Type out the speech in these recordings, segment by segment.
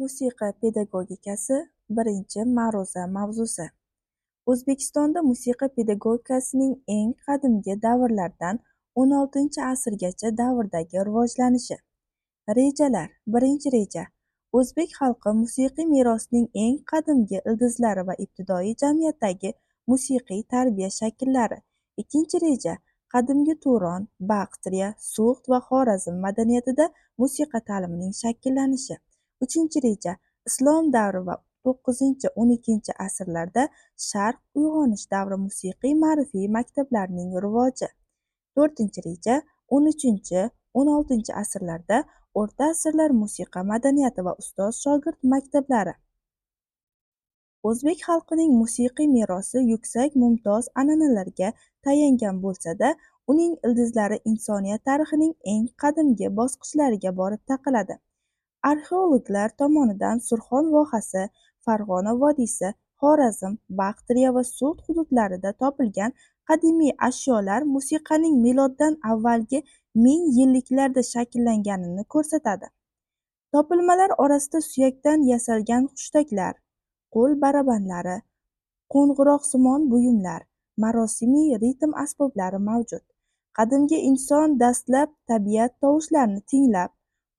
Musiqa pedagogikasi birinchi ma'ruza mavzusi. O'zbekistonda musiqa pedagogikasining eng qadimgi davrlardan 16-asrgacha davrdagi rivojlanishi. Rejalar. Birinchi reja. O'zbek xalqi musiqiy merosining eng qadimgi ildizlari va ibtidoiy jamiyatdagi musiqiy tarbiya shakllari. Ikkinchi reja. Qadimgi Turon, Baqtriya, Sug'd va Xorazm madaniyatida musiqa ta'limining shakllanishi. Uchinchi reja. Islom davri va to'qqizinchi-o'n ikkinchi asrlarda Sharq uyg'onish davri musiqiy ma'rifiy maktablarining rivoji. To'rtinchi reja. O'n uchinchi-o'n oltinchi asrlarda o'rta asrlar musiqa madaniyati va ustoz-shogird maktablari. O'zbek xalqining musiqiy merosi yuksak mumtoz an'analarga tayangan bo'lsa-da, uning ildizlari insoniyat tarixining eng qadimgi bosqichlariga borib taqaladi. Arxeologlar tomonidan Surxon vohasi, Farg'ona vodiysi, Xorazm, Baqtriya va Sud hududlarida topilgan qadimiy ashyolar musiqaning miloddan avvalgi ming yilliklarda shakllanganini ko'rsatadi. Topilmalar orasida suyakdan yasalgan hushtaklar, qo'l barabanlari, qo'ng'iroqsimon buyumlar, marosimiy ritm asboblari mavjud. Qadimgi inson dastlab tabiat tovushlarini tinglab,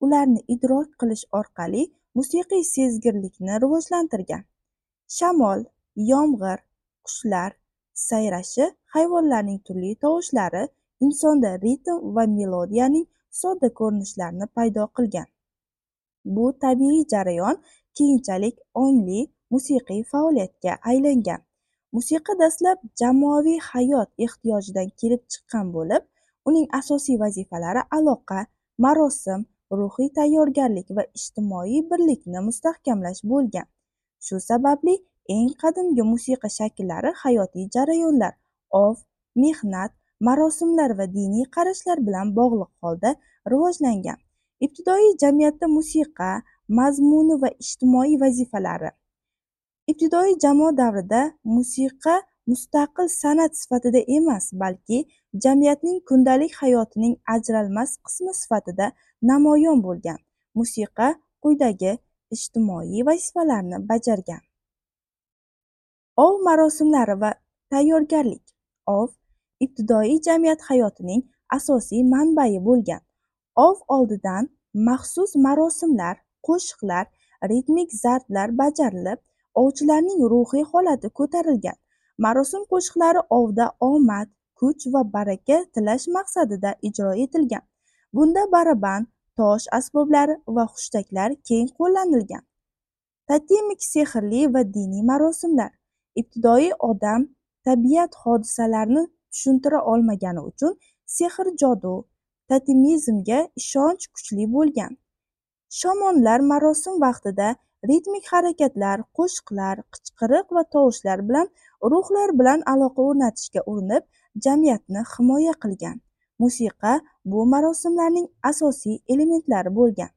ularni idrok qilish orqali musiqiy sezgirlikni rivojlantirgan. Shamol, yomg'ir, qushlar sayrashi, hayvonlarning turli tovushlari insonda ritm va melodiyaning sodda ko'rinishlarini paydo qilgan. Bu tabiiy jarayon keyinchalik ongli musiqiy faoliyatga aylangan. Musiqa dastlab jamoaviy hayot ehtiyojidan kelib chiqqan bo'lib, uning asosiy vazifalari aloqa, marosim, ruhiy tayyorgarlik va ijtimoiy birlikni mustahkamlash bo'lgan. Shu sababli eng qadimgi musiqa shakllari hayotiy jarayonlar, ov, mehnat, marosimlar va diniy qarashlar bilan bog'liq holda rivojlangan. Ibtidoiy jamiyatda musiqa mazmuni va ijtimoiy vazifalari. Ibtidoiy jamoa davrida musiqa mustaqil san'at sifatida emas, balki jamiyatning kundalik hayotining ajralmas qismi sifatida namoyon bo'lgan. Musiqa quyidagi ijtimoiy vazifalarni bajargan. Ov marosimlari va tayyorgarlik. Ov ibtidoiy jamiyat hayotining asosiy manbai bo'lgan. Ov oldidan maxsus marosimlar, qo'shiqlar, ritmik zarblar bajarilib, ovchilarning ruhiy holati ko'tarilgan. Marosim qo'shiqlari ovda omad, kuch va baraka tilash maqsadida ijro etilgan. Bunda baraban, tosh asboblari va hushtaklar keng qo'llanilgan. Totemik sehrli va diniy marosimlar. Ibtidoiy odam tabiat hodisalarini tushuntira olmagani uchun sehr jodu, totemizmga ishonch kuchli bo'lgan. Shamonlar marosim vaqtida ritmik harakatlar, qo'shiqlar, qichqiriq va tovushlar bilan ruhlar bilan aloqa o'rnatishga urinib, jamiyatni himoya qilgan. Musiqa bu marosimlarning asosiy elementlari bo'lgan.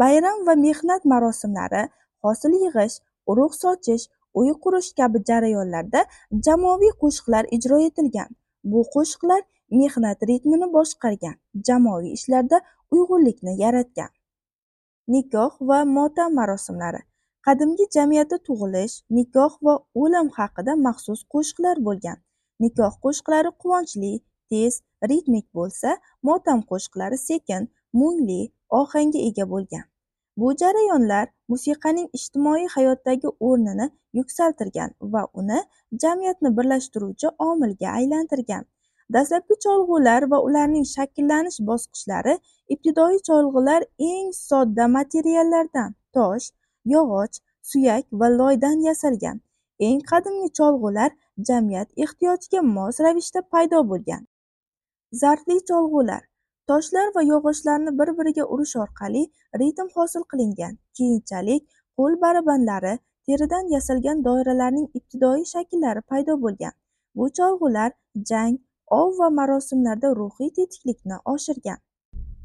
Bayram va mehnat marosimlari, hosil yig'ish, urug' sochish, uy qurish kabi jarayonlarda jamoaviy qo'shiqlar ijro etilgan. Bu qo'shiqlar mehnat ritmini boshqargan, jamoaviy ishlarda uyg'unlikni yaratgan. Nikoh va motam marosimlari. Qadimgi jamiyatda tug'ilish, nikoh va o'lim haqida maxsus qo'shiqlar bo'lgan. Nikoh qo'shiqlari quvonchli, tez, ritmik bo'lsa, motam qo'shiqlari sekin, mungli ohangga ega bo'lgan. Bu jarayonlar musiqaning ijtimoiy hayotdagi o'rnini yuksaltirgan va uni jamiyatni birlashtiruvchi omilga aylantirgan. Dastlabki cholg'ular va ularning shakllanish bosqichlari ibtidoiy cholg'ular eng sodda materiallardan tosh, yog'och, suyak va loydan yasalgan. Eng qadimgi cholg'ular jamiyat ehtiyojiga mos ravishda paydo bo'lgan. Zardli cholg'ular toshlar va yog'ochlarni bir-biriga urish orqali ritm hosil qilingan. Keyinchalik qo'l barabanlari, teridan yasalgan doiralarning ibtidoiy shakllari paydo bo'lgan. Bu cholg'ular jang, ov va marosimlarda ruhiy tetiklikni oshirgan.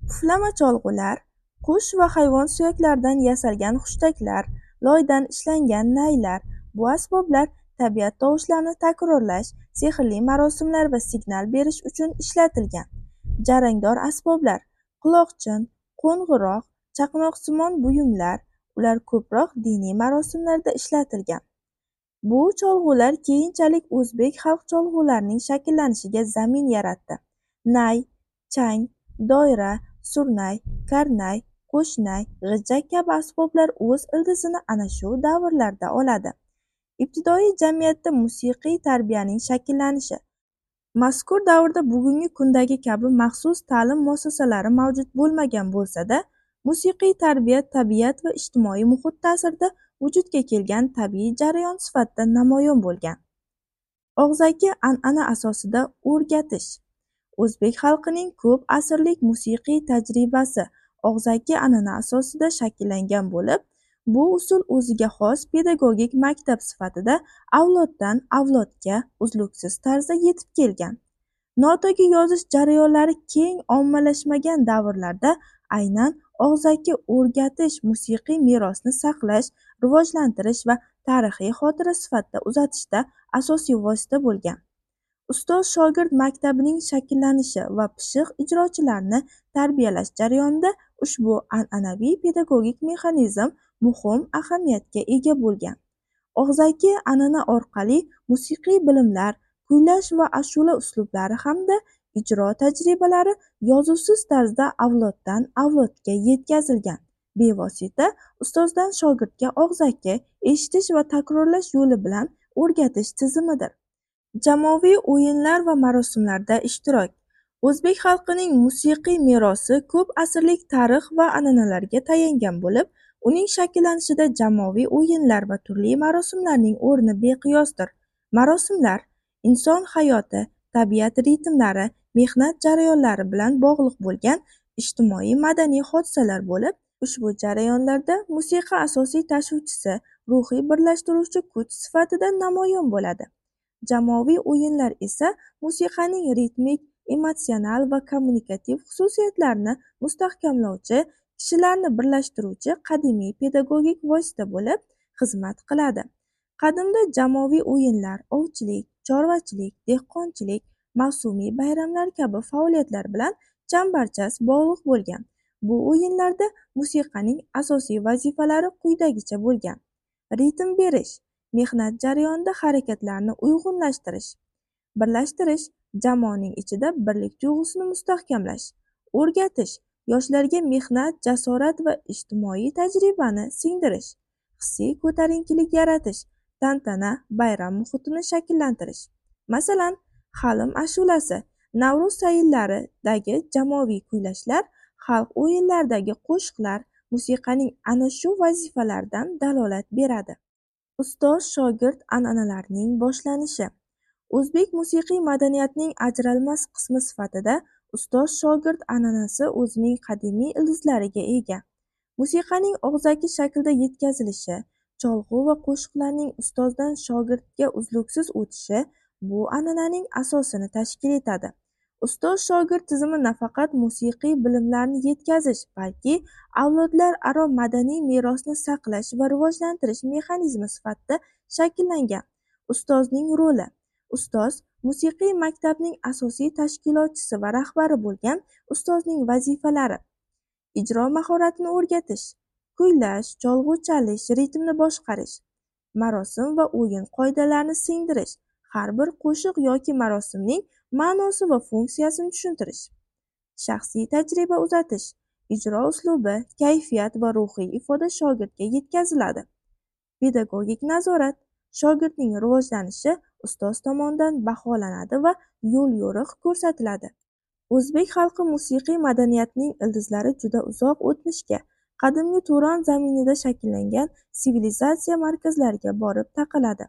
Puflama cholg'ular qush va hayvon suyaklaridan yasalgan hushtaklar, loydan ishlangan naylar. Bu asboblar tabiat tovushlarini takrorlash, sehrli marosimlar va signal berish uchun ishlatilgan. Jarangdor asboblar: quloqchin, qo'ng'iroq, chaqmoqsimon buyumlar ular ko'proq diniy marosimlarda ishlatilgan. Bu cholg'ular keyinchalik o'zbek xalq cholg'ularining shakllanishiga zamin yaratdi. Nay chang doira surnay karnay qo'shnay g'ijjak kabi asboblar o'z ildizini ana shu davrlarda oladi. Ibtidoiy jamiyatda musiqiy tarbiyaning shakllanishi. Mazkur davrda bugungi kundagi kabi maxsus ta'lim muassasalari mavjud bo'lmagan bo'lsa-da musiqiy tarbiya tabiat va ijtimoiy muhit ta'sirida vujudga kelgan tabiiy jarayon sifatida namoyon bo'lgan. Og'zaki an'ana asosida o'rgatish. O'zbek xalqining ko'p asrlik musiqiy tajribasi og'zaki an'ana asosida shakllangan bo'lib bu usul o'ziga xos pedagogik maktab sifatida avloddan avlodga uzluksiz tarzda yetib kelgan. Notaga yozish jarayonlari keng ommalashmagan davrlarda aynan og'zaki o'rgatish musiqiy merosni saqlash rivojlantirish va tarixiy xotira sifatida uzatishda asosiy vosita bo'lgan. Ustoz shogird maktabining shakllanishi va pishiq ijrochilarni tarbiyalash jarayonida ushbu an'anaviy pedagogik mexanizm muhim ahamiyatga ega bo'lgan. Og'zaki an'ana orqali musiqiy bilimlar kuylash va ashula uslublari hamda ijro tajribalari yozuvsiz tarzda avloddan avlodga yetkazilgan. Bevosita ustozdan shogirdga og'zaki eshitish va takrorlash yo'li bilan o'rgatish tizimidir. Jamoaviy o'yinlar va marosimlarda ishtirok. O'zbek xalqining musiqiy merosi ko'p asrlik tarix va an'analarga tayangan bo'lib uning shakllanishida jamoaviy o'yinlar va turli marosimlarning o'rni beqiyosdir. Marosimlar inson hayoti tabiat ritmlari mehnat jarayonlari bilan bog'liq bo'lgan ijtimoiy madaniy hodisalar bo'lib ushbu jarayonlarda musiqa asosiy tashuvchisi ruhiy birlashtiruvchi kuch sifatida namoyon bo'ladi. Jamoaviy o'yinlar esa musiqaning ritmik emotsional va kommunikativ xususiyatlarini mustahkamlovchi kishilarni birlashtiruvchi qadimiy pedagogik vosita bo'lib xizmat qiladi. Qadimda jamoaviy o'yinlar ovchilik chorvachilik dehqonchilik mavsumiy bayramlar kabi faoliyatlar bilan chambarchas bog'liq bo'lgan. Bu o'yinlarda musiqaning asosiy vazifalari quyidagicha bo'lgan. Ritm berish mehnat jarayonida harakatlarni uyg'unlashtirish birlashtirish jamoaning ichida birlik tuyg'usini mustahkamlash o'rgatish yoshlarga mehnat jasorat va ijtimoiy tajribani singdirish hissiy ko'tarinkilik yaratish tantana bayram muhitini shakllantirish. Masalan halim ashulasi navro'z sayllaridagi jamoaviy kuylashlar xalq o'yinlaridagi qo'shiqlar musiqaning ana shu vazifalaridan dalolat beradi. Ustoz shogird an'analarining boshlanishi. O'zbek musiqiy madaniyatining ajralmas qismi sifatida ustoz shogird an'anasi o'zining qadimiy ildizlariga ega. Musiqaning og'zaki shaklda yetkazilishi cholg'u va qo'shiqlarning ustozdan shogirdga uzluksiz o'tishi bu an'ananing asosini tashkil etadi. Ustoz shogird tizimi nafaqat musiqiy bilimlarni yetkazish balki avlodlararo madaniy merosni saqlash va rivojlantirish mexanizmi sifatida shakllangan. Ustozning roli ustoz musiqiy maktabning asosiy tashkilotchisi va rahbari bo'lgan ustozning vazifalari. Ijro mahoratini o'rgatish kuylash cholg'u chalish ritmni boshqarish marosim va o'yin qoidalarini singdirish har bir qo'shiq yoki marosimning ma'nosi va funksiyasini tushuntirish shaxsiy tajriba uzatish ijro uslubi kayfiyat va ruhiy ifoda shogirdga yetkaziladi. Pedagogik nazorat shogirdning rivojlanishi ustoz tomonidan baholanadi va yo'l yo'riq ko'rsatiladi. O'zbek xalqi musiqiy madaniyatining ildizlari juda uzoq o'tmishga qadimgi turon zaminida shakllangan sivilizatsiya markazlariga borib taqaladi.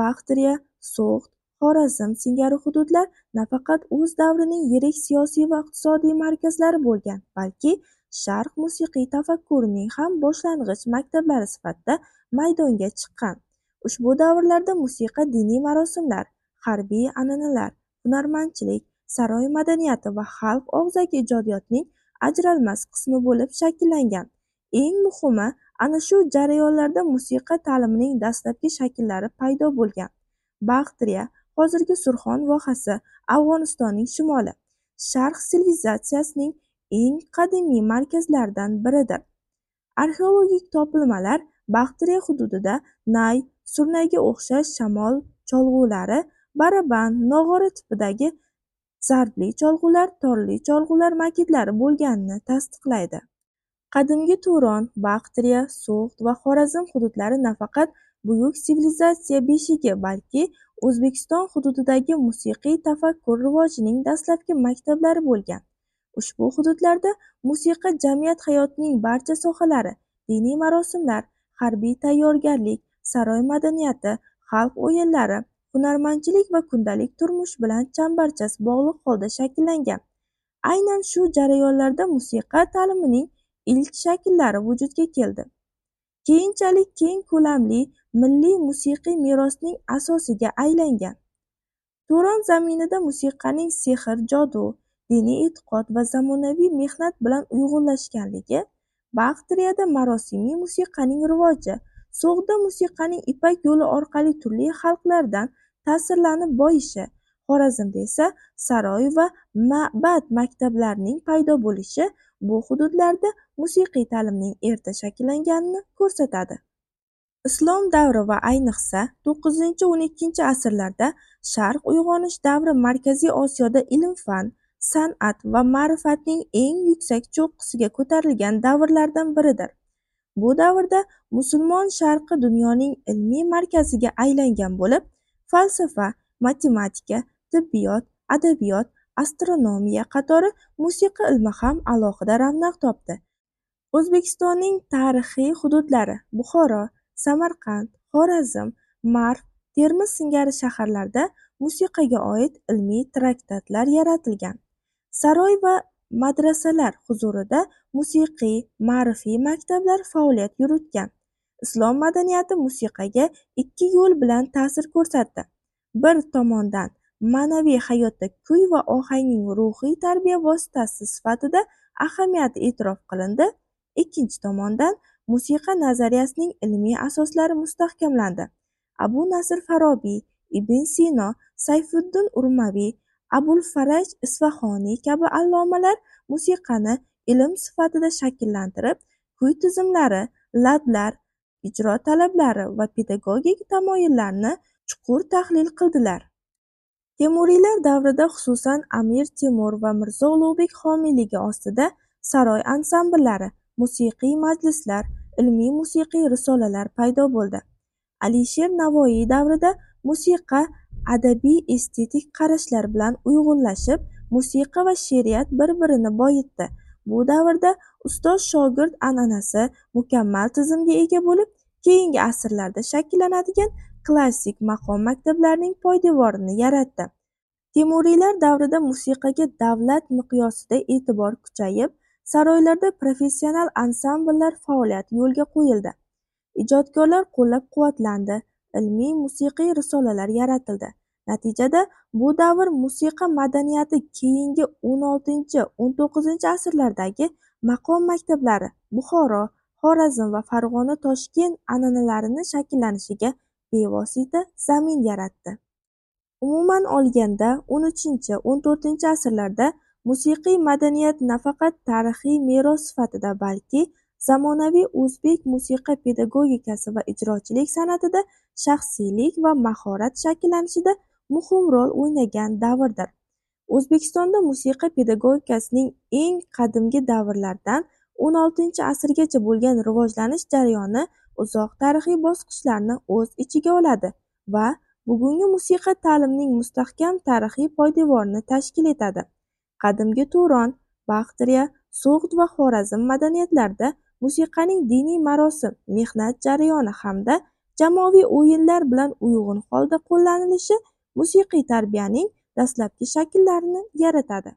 Baxtriya, so'g'd xorazm singari hududlar nafaqat o'z davrining yirik siyosiy va iqtisodiy markazlari bo'lgan balki sharq musiqiy tafakkurining ham boshlang'ich maktablari sifatida maydonga chiqqan. Ushbu davrlarda musiqa diniy marosimlar harbiy an'analar hunarmandchilik saroy madaniyati va xalq og'zaki ijodiyotining ajralmas qismi bo'lib shakllangan. Eng muhimi ana shu jarayonlarda musiqa ta'limining dastlabki shakllari paydo bo'lgan. Baktriya hozirgi surxon vohasi afg'onistonning shimoli. Sharq sivilizatsiyasining eng qadimiy markazlaridan biridir. Arxeologik topilmalar baktriya hududida nay surnayga o'xshash shamol cholg'ulari baraban nog'ora tipidagi zarbli cholg'ular torli cholg'ular makidlari bo'lganini tasdiqlaydi. Qadimgi turon baktriya so'g'd va xorazm hududlari nafaqat buyuk sivilizatsiya beshigi balki o'zbekiston hududidagi musiqiy tafakkur rivojining dastlabki maktablari bo'lgan. Ushbu hududlarda musiqa jamiyat hayotining barcha sohalari diniy marosimlar harbiy tayyorgarlik saroy madaniyati xalq o'yinlari hunarmandchilik va kundalik turmush bilan chambarchas bog'liq holda shakllangan. Aynan shu jarayonlarda musiqa ta'limining ilk shakllari vujudga keldi. Keyinchalik keng ko'lamli milliy musiqiy merosning asosiga aylangan. Turon zaminida musiqaning sehr jodu diniy e'tiqod va zamonaviy mehnat bilan uyg'unlashganligi baktriyada marosimiy musiqaning rivoji so'g'da musiqaning ipak yo'li orqali turli xalqlardan ta'sirlanib boyishi xorazmda esa saroy va ma'bad maktablarining paydo bo'lishi bu hududlarda musiqiy ta'limning erta shakllanganini ko'rsatadi. Islom davri va ayniqsa to'qqizinchi o'n ikkinchi asrlarda sharq uyg'onish davri markaziy osiyoda ilm fan san'at va ma'rifatning eng yuksak cho'qqisiga ko'tarilgan davrlardan biridir. Bu davrda musulmon sharqi dunyoning ilmiy markaziga aylangan bo'lib falsafa matematika tibbiyot adabiyot astronomiya qatori musiqa ilmi ham alohida ravnaq topdi. O'zbekistonning tarixiy hududlari buxoro samarqand xorazm marv termiz singari shaharlarda musiqaga oid ilmiy traktatlar yaratilgan. Saroy va madrasalar huzurida musiqiy ma'rifiy maktablar faoliyat yuritgan. Islom madaniyati musiqaga ikki yo'l bilan ta'sir ko'rsatdi. Bir tomondan ma'naviy hayotda kuy va ohangning ruhiy tarbiya vositasi sifatida ahamiyati e'tirof qilindi. Ikkinchi tomondan musiqa nazariyasining ilmiy asoslari mustahkamlandi. Abu nasr farobiy ibn sino sayfiddin urmaviy abul faraj isfahoniy kabi allomalar musiqani ilm sifatida shakllantirib kuy tizimlari ladlar ijro talablari va pedagogik tamoyillarni chuqur tahlil qildilar. Temuriylar davrida xususan amir temur va mirzo ulug'bek homiyligi ostida saroy ansambllari musiqiy majlislar ilmiy musiqiy risolalar paydo bo'ldi. Alisher navoiy davrida musiqa adabiy estetik qarashlar bilan uyg'unlashib musiqa va she'riyat bir birini boyitdi. Bu davrda ustoz shogird an'anasi mukammal tizimga ega bo'lib keyingi asrlarda shakllanadigan klassik maqom maktablarining poydevorini yaratdi. Temuriylar davrida musiqaga davlat miqyosida e'tibor kuchayib saroylarda professional ansambllar faoliyati yo'lga qo'yildi. Ijodkorlar qo'llab-quvvatlandi ilmiy musiqiy risolalar yaratildi. Natijada bu davr musiqa madaniyati keyingi o'n oltinchi o'n to'qqizinchi asrlardagi maqom maktablari buxoro xorazm va farg'ona toshkent an'analarini shakllanishiga bevosita zamin yaratdi. Umuman olganda o'n uchinchi o'n to'rtinchi asrlarda musiqiy madaniyat nafaqat tarixiy meros sifatida balki zamonaviy o'zbek musiqa pedagogikasi va ijrochilik san'atida shaxsiylik va mahorat shakllanishida muhim rol o'ynagan davrdir. O'zbekistonda musiqa pedagogikasining eng qadimgi davrlardan o'n oltinchi asrgacha bo'lgan rivojlanish jarayoni uzoq tarixiy bosqichlarni o'z ichiga oladi va bugungi musiqa ta'limining mustahkam tarixiy poydevorini tashkil etadi. Qadimgi turon baxtriya so'g'd va xorazm madaniyatlarida musiqaning diniy marosim mehnat jarayoni hamda jamoaviy o'yinlar bilan uyg'un holda qo'llanilishi musiqiy tarbiyaning dastlabki shakllarini yaratadi.